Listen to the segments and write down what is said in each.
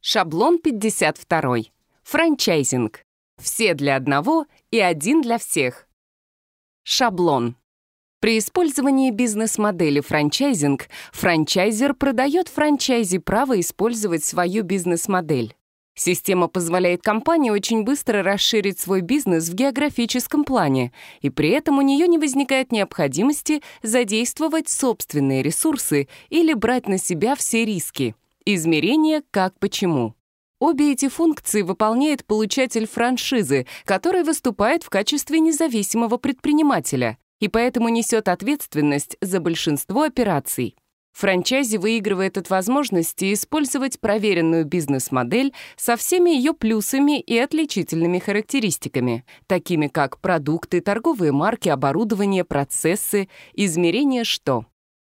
Шаблон 52. Франчайзинг. Все для одного и один для всех. Шаблон. При использовании бизнес-модели франчайзинг франчайзер продает франчайзи право использовать свою бизнес-модель. Система позволяет компании очень быстро расширить свой бизнес в географическом плане, и при этом у нее не возникает необходимости задействовать собственные ресурсы или брать на себя все риски — Измерение «как почему». Обе эти функции выполняет получатель франшизы, который выступает в качестве независимого предпринимателя и поэтому несет ответственность за большинство операций. Франчайзи выигрывает от возможности использовать проверенную бизнес-модель со всеми ее плюсами и отличительными характеристиками, такими как продукты, торговые марки, оборудование, процессы, измерение «что».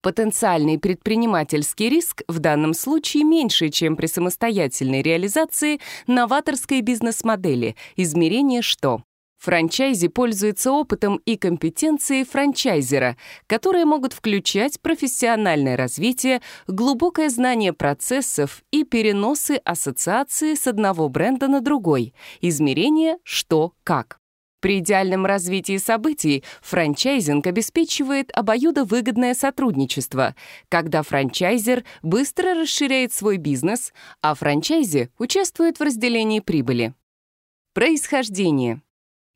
Потенциальный предпринимательский риск в данном случае меньше, чем при самостоятельной реализации новаторской бизнес-модели, измерение что? Франчайзи пользуется опытом и компетенцией франчайзера, которые могут включать профессиональное развитие, глубокое знание процессов и переносы ассоциации с одного бренда на другой. Измерение «что, как». При идеальном развитии событий франчайзинг обеспечивает обоюдовыгодное сотрудничество, когда франчайзер быстро расширяет свой бизнес, а франчайзи участвует в разделении прибыли. Происхождение.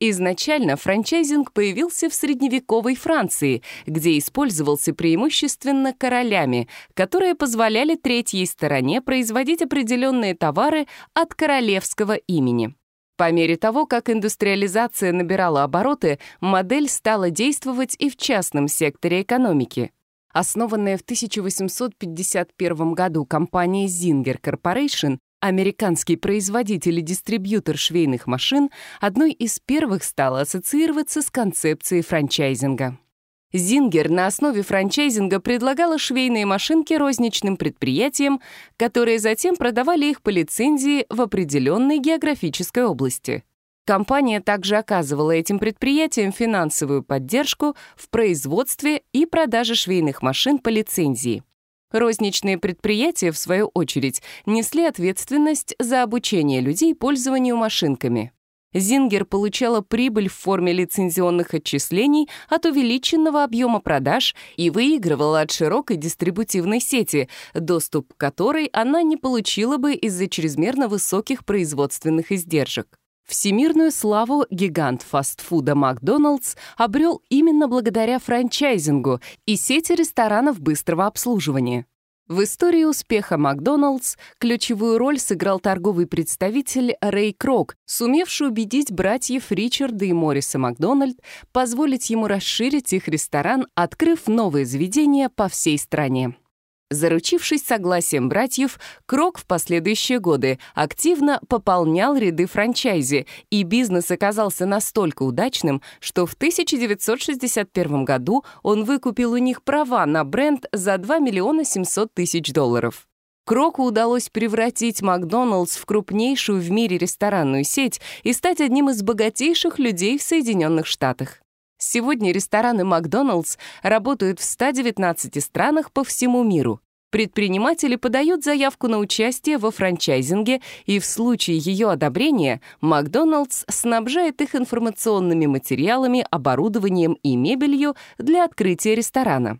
Изначально франчайзинг появился в средневековой Франции, где использовался преимущественно королями, которые позволяли третьей стороне производить определенные товары от королевского имени. По мере того, как индустриализация набирала обороты, модель стала действовать и в частном секторе экономики. Основанная в 1851 году компания Zinger Corporation, американский производитель и дистрибьютор швейных машин, одной из первых стала ассоциироваться с концепцией франчайзинга. Зингер на основе франчайзинга предлагала швейные машинки розничным предприятиям, которые затем продавали их по лицензии в определенной географической области. Компания также оказывала этим предприятиям финансовую поддержку в производстве и продаже швейных машин по лицензии. Розничные предприятия, в свою очередь, несли ответственность за обучение людей пользованию машинками. Зингер получала прибыль в форме лицензионных отчислений от увеличенного объема продаж и выигрывала от широкой дистрибутивной сети, доступ к которой она не получила бы из-за чрезмерно высоких производственных издержек. Всемирную славу гигант фастфуда «Макдоналдс» обрел именно благодаря франчайзингу и сети ресторанов быстрого обслуживания. В истории успеха Макдоналдс ключевую роль сыграл торговый представитель Рэй Крок, сумевший убедить братьев Ричарда и Морриса Макдональд позволить ему расширить их ресторан, открыв новые заведения по всей стране. Заручившись согласием братьев, Крок в последующие годы активно пополнял ряды франчайзи, и бизнес оказался настолько удачным, что в 1961 году он выкупил у них права на бренд за 2 миллиона 700 тысяч долларов. Кроку удалось превратить Макдоналдс в крупнейшую в мире ресторанную сеть и стать одним из богатейших людей в Соединенных Штатах. Сегодня рестораны «Макдоналдс» работают в 119 странах по всему миру. Предприниматели подают заявку на участие во франчайзинге, и в случае ее одобрения «Макдоналдс» снабжает их информационными материалами, оборудованием и мебелью для открытия ресторана.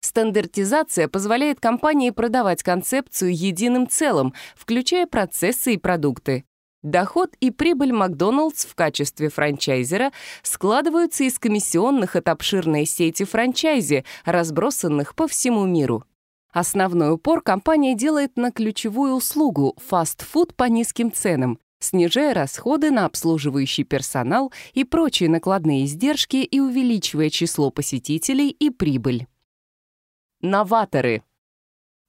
Стандартизация позволяет компании продавать концепцию единым целым, включая процессы и продукты. Доход и прибыль Макдоналдс в качестве франчайзера складываются из комиссионных от обширной сети франчайзи, разбросанных по всему миру. Основной упор компания делает на ключевую услугу – фастфуд по низким ценам, снижая расходы на обслуживающий персонал и прочие накладные издержки и увеличивая число посетителей и прибыль. Новаторы –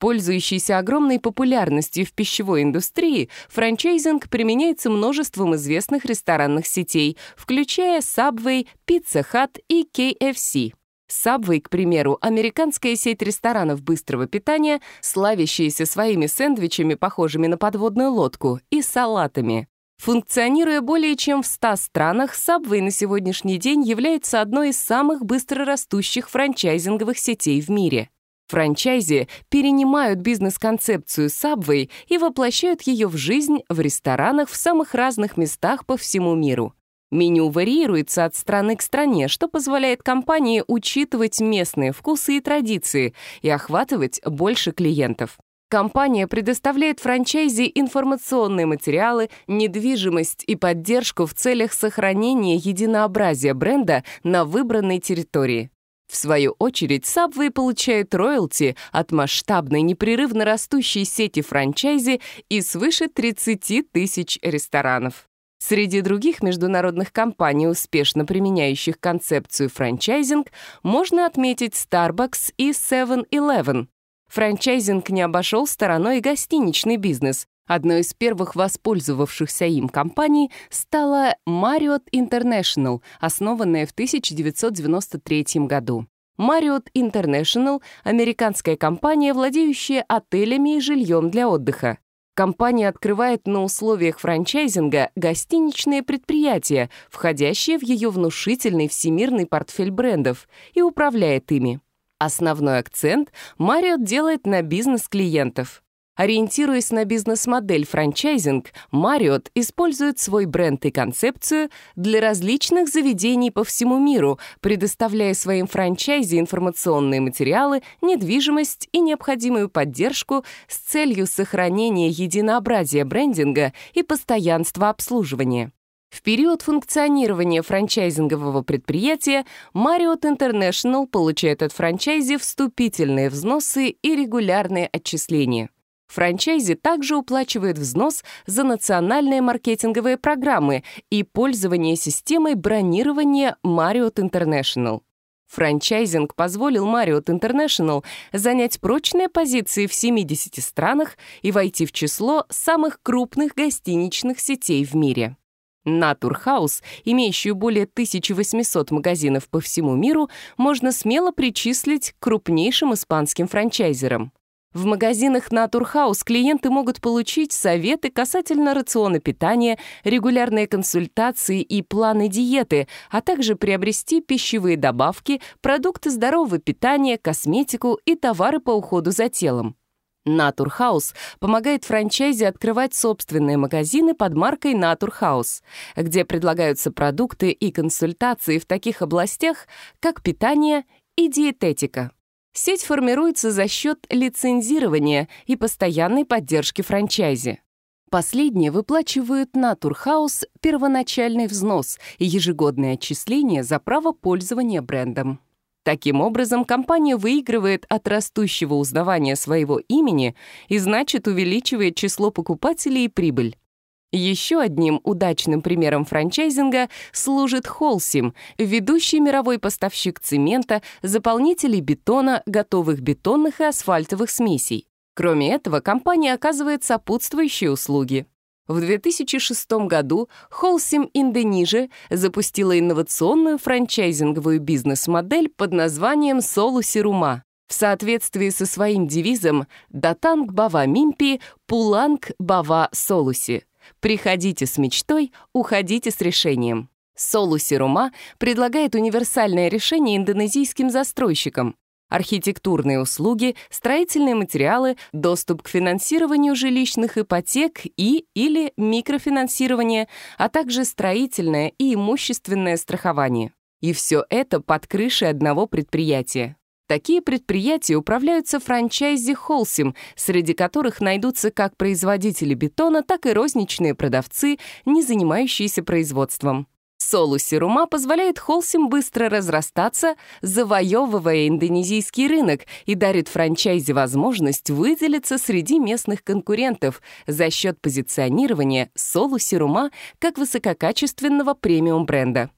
Пользующийся огромной популярностью в пищевой индустрии, франчайзинг применяется множеством известных ресторанных сетей, включая Subway, Pizza Hut и KFC. Subway, к примеру, американская сеть ресторанов быстрого питания, славящаяся своими сэндвичами, похожими на подводную лодку, и салатами. Функционируя более чем в 100 странах, Subway на сегодняшний день является одной из самых быстрорастущих франчайзинговых сетей в мире. Франчайзи перенимают бизнес-концепцию Subway и воплощают ее в жизнь в ресторанах в самых разных местах по всему миру. Меню варьируется от страны к стране, что позволяет компании учитывать местные вкусы и традиции и охватывать больше клиентов. Компания предоставляет франчайзи информационные материалы, недвижимость и поддержку в целях сохранения единообразия бренда на выбранной территории. В свою очередь, Subway получает роялти от масштабной непрерывно растущей сети франчайзи и свыше 30 тысяч ресторанов. Среди других международных компаний, успешно применяющих концепцию франчайзинг, можно отметить Starbucks и 7-Eleven. Франчайзинг не обошел стороной гостиничный бизнес. Одной из первых воспользовавшихся им компаний стала Marriott International, основанная в 1993 году. Marriott International – американская компания, владеющая отелями и жильем для отдыха. Компания открывает на условиях франчайзинга гостиничные предприятия, входящие в ее внушительный всемирный портфель брендов, и управляет ими. Основной акцент Marriott делает на бизнес клиентов. Ориентируясь на бизнес-модель франчайзинг, Marriott использует свой бренд и концепцию для различных заведений по всему миру, предоставляя своим франчайзи информационные материалы, недвижимость и необходимую поддержку с целью сохранения единообразия брендинга и постоянства обслуживания. В период функционирования франчайзингового предприятия Marriott International получает от франчайзи вступительные взносы и регулярные отчисления. Франчайзи также уплачивает взнос за национальные маркетинговые программы и пользование системой бронирования Marriott International. Франчайзинг позволил Marriott International занять прочные позиции в 70 странах и войти в число самых крупных гостиничных сетей в мире. Naturhouse, имеющую более 1800 магазинов по всему миру, можно смело причислить к крупнейшим испанским франчайзерам. В магазинах «Naturhouse» клиенты могут получить советы касательно рациона питания, регулярные консультации и планы диеты, а также приобрести пищевые добавки, продукты здорового питания, косметику и товары по уходу за телом. Naturhouse помогает франчайзи открывать собственные магазины под маркой Naturhouse, где предлагаются продукты и консультации в таких областях, как питание и диететика. Сеть формируется за счет лицензирования и постоянной поддержки франчайзи. Последние выплачивают на Турхаус первоначальный взнос и ежегодные отчисления за право пользования брендом. Таким образом, компания выигрывает от растущего узнавания своего имени и, значит, увеличивает число покупателей и прибыль. Еще одним удачным примером франчайзинга служит Холсим, ведущий мировой поставщик цемента, заполнителей бетона, готовых бетонных и асфальтовых смесей. Кроме этого, компания оказывает сопутствующие услуги. В 2006 году Холсим Индонижи запустила инновационную франчайзинговую бизнес-модель под названием «Солуси Рума». В соответствии со своим девизом «Датанг Бава Мимпи, Пуланг Бава Солуси» Приходите с мечтой, уходите с решением. Солу Сирума предлагает универсальное решение индонезийским застройщикам. Архитектурные услуги, строительные материалы, доступ к финансированию жилищных ипотек и или микрофинансирование, а также строительное и имущественное страхование. И все это под крышей одного предприятия. Такие предприятия управляются франчайзи «Холсим», среди которых найдутся как производители бетона, так и розничные продавцы, не занимающиеся производством. Солусирума позволяет Холсим быстро разрастаться, завоевывая индонезийский рынок и дарит франчайзе возможность выделиться среди местных конкурентов за счет позиционирования Солусирума как высококачественного премиум-бренда.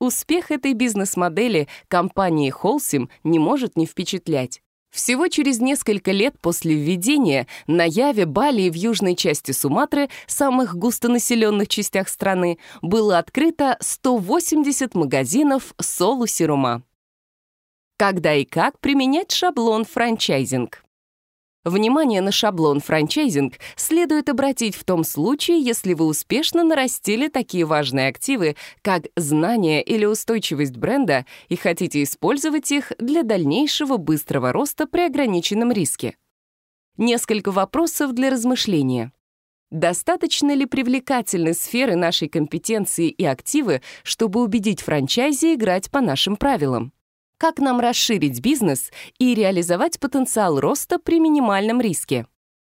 Успех этой бизнес-модели компании Холсим не может не впечатлять. Всего через несколько лет после введения на Яве, Бали и в южной части Суматры, самых густонаселенных частях страны, было открыто 180 магазинов Солу Сирума. Когда и как применять шаблон франчайзинг? Внимание на шаблон франчайзинг следует обратить в том случае, если вы успешно нарастили такие важные активы, как знания или устойчивость бренда, и хотите использовать их для дальнейшего быстрого роста при ограниченном риске. Несколько вопросов для размышления. Достаточно ли привлекательны сферы нашей компетенции и активы, чтобы убедить франчайзи играть по нашим правилам? Как нам расширить бизнес и реализовать потенциал роста при минимальном риске?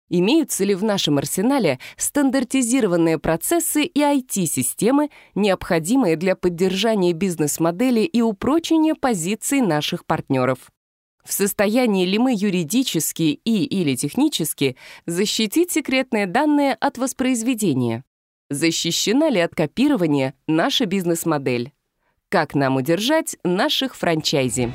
Имеются ли в нашем арсенале стандартизированные процессы и IT-системы, необходимые для поддержания бизнес-модели и упрочения позиций наших партнеров? В состоянии ли мы юридически и или технически защитить секретные данные от воспроизведения? Защищена ли от копирования наша бизнес-модель? «Как нам удержать наших франчайзи».